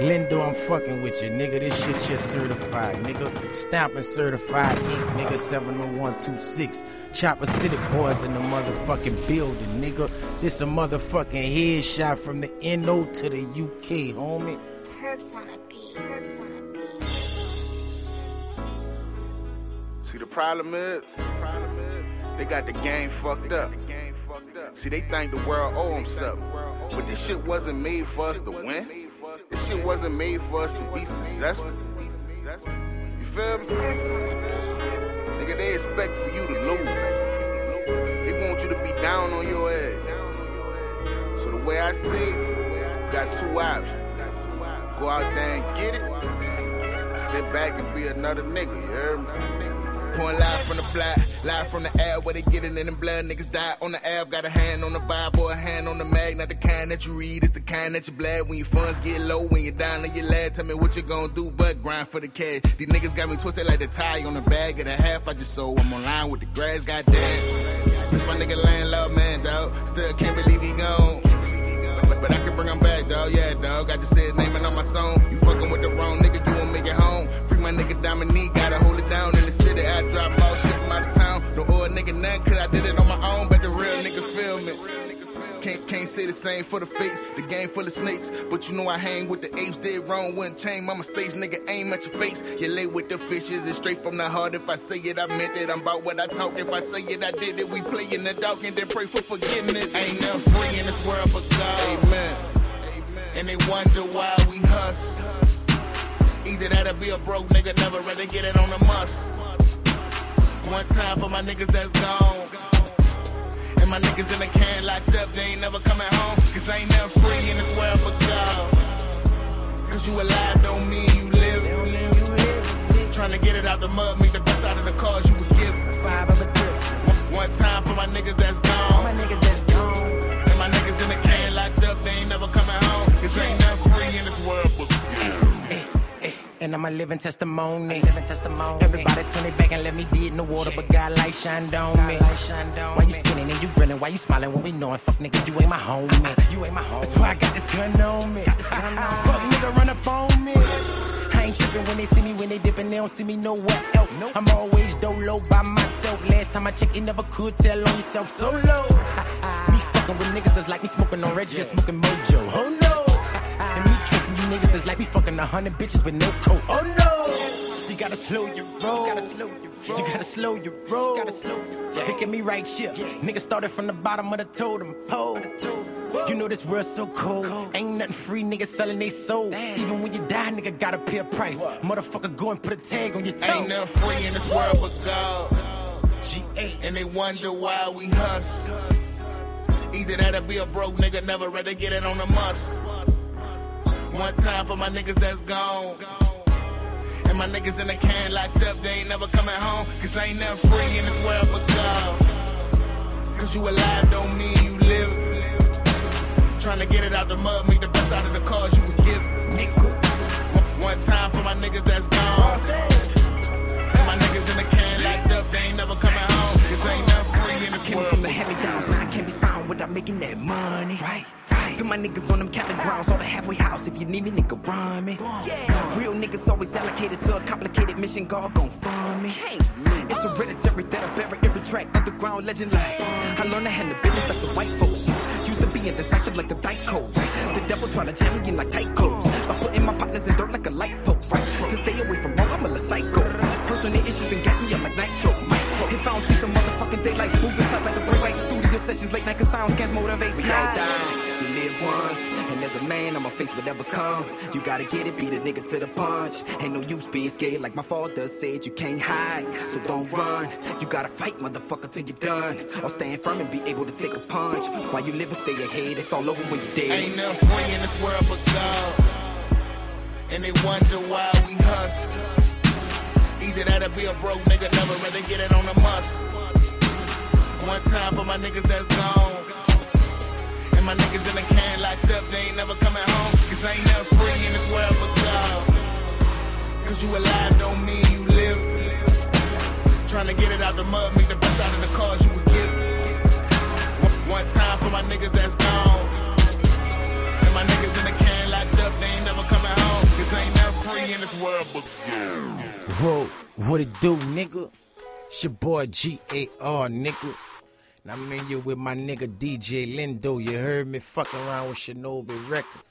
Lindo, I'm fucking with you, nigga. This shit just certified, nigga. Stamping certified ink, nigga. 70126. Chopper City boys in the motherfucking building, nigga. This a motherfucking headshot from the NO to the UK, homie. Herbs on a beat. Herbs on a beat. See, the problem is, they got the game fucked up. See, they think the world owe them something. But this shit wasn't made for us to win. This shit wasn't made for us to be successful. You feel me? Nigga, they expect for you to lose. They want you to be down on your ass. So the way I see it, you got two options. Go out there and get it. Sit back and be another nigga, you heard me? Pouring live from the block, live from the air where they get it in the blood. Niggas die on the app, got a hand on the Bible, a hand on the mag. Not the kind that you read, it's the kind that you blab. When your funds get low, when you're down on your lad, tell me what you gonna do, but grind for the cash. These niggas got me twisted like the tie on the bag of the half I just sold. I'm online with the grass, goddamn. This my nigga landlord, man, dog. Still can't believe he gone. But, I can bring him back, dog. Yeah, dog. I just said naming on my song. You fucking with the wrong nigga, you won't make it home. Free my nigga Dominique, gotta hold it say the same for the fakes, the game full of snakes. But you know I hang with the apes, did wrong, wouldn't change my mistakes. Nigga, aim at your face. You lay with the fishes, it's straight from the heart. If I say it, I meant it. I'm about what I talk. If I say it, I did it. We play in the dark and then pray for forgiveness. Ain't no free in this world but God. Amen. And they wonder why we hustle. Either that or be a broke nigga, never rather get it on the must. One time for my niggas that's gone. My niggas in the can locked up, they ain't never coming home. Cause ain't nothing free in this world but God. Cause you alive don't mean you live. Trying to get it out the mud, make the best out of the cause you was given. Five of a. One time for my niggas that's I'm a living testimony. living testimony. Everybody turn it back and let me dead in the water, but God light shined on me. Why you skinning and you grinning? Why you smiling when we knowing fuck nigga you ain't my homie? You ain't my homie. That's why I got this gun on me. so fuck nigga run up on me. I ain't tripping when they see me, when they dipping, they don't see me nowhere else. I'm always dolo by myself. Last time I checked, you never could tell on yourself solo. me fucking with niggas is like me smoking on Reggie or smoking Mojo. Oh no. And me trusting you niggas is like me fucking a hundred bitches with no coat. Oh no! You gotta slow your roll. You gotta slow your roll. You gotta slow your roll. You gotta slow your roll. Look at me right here. Nigga started from the bottom of the totem pole. You know this world so cold. Ain't nothing free, niggas selling they soul. Even when you die, nigga gotta pay a price. Motherfucker, go and put a tag on your toe. Ain't nothing free in this world but God. G8. And they wonder why we hustle. Either that'll be a broke nigga, never rather get it on the must. One time for my niggas that's gone. And my niggas in the can locked up, they ain't never coming home. Cause ain't nothing free in this world but God. Cause you alive don't mean you live. Trying to get it out the mud, make the best out of the cause you was given. One- One time for my niggas that's gone. And my niggas in the can locked up, they ain't never coming home. Cause ain't nothing free in this world. Came from the hand-me-downs, now I can't be found without making that money. Right, To my niggas on them captain grounds, or the halfway house. If you need me, nigga, run me. Yeah. Real niggas always allocated to a complicated mission. God gon' find me. It's hereditary that I bury every track. Underground legend like I learned to handle business like the white folks. Used to be indecisive like the dyke codes. The devil try to jam me in like tight codes. By putting my partners in dirt like a light post. To stay away from wrong, I'm a psycho. Personal issues then gas me up like nitro. If I don't see some motherfucking daylight, move the touch like a three white studio sessions, late night cause sound scans motivate me. We we live once, and as a man, I'ma face whatever come. You gotta get it, beat a nigga to the punch. Ain't no use being scared, like my father said, you can't hide, so don't run. You gotta fight, motherfucker, till you're done, or stand firm and be able to take a punch. While you live and stay ahead, it's all over when you're dead. Ain't nothing free in this world but God. And they wonder why we hustle. Either that'll be a broke nigga, never rather get it on the must. One time for my niggas that's gone. And my niggas in the can locked up, they ain't never coming home. Cause ain't nothing free in this world but God. Cause you alive don't mean you live. Trying to get it out the mud, make the best out of the cause you was given. One- time for my niggas that's gone. And my niggas in the can locked up, they ain't never coming home. this world but Whoa, what it do, nigga? It's your boy G-A-R, nigga. And I'm in here with my nigga DJ Lindo. You heard me fucking around with Shinobi Recordz.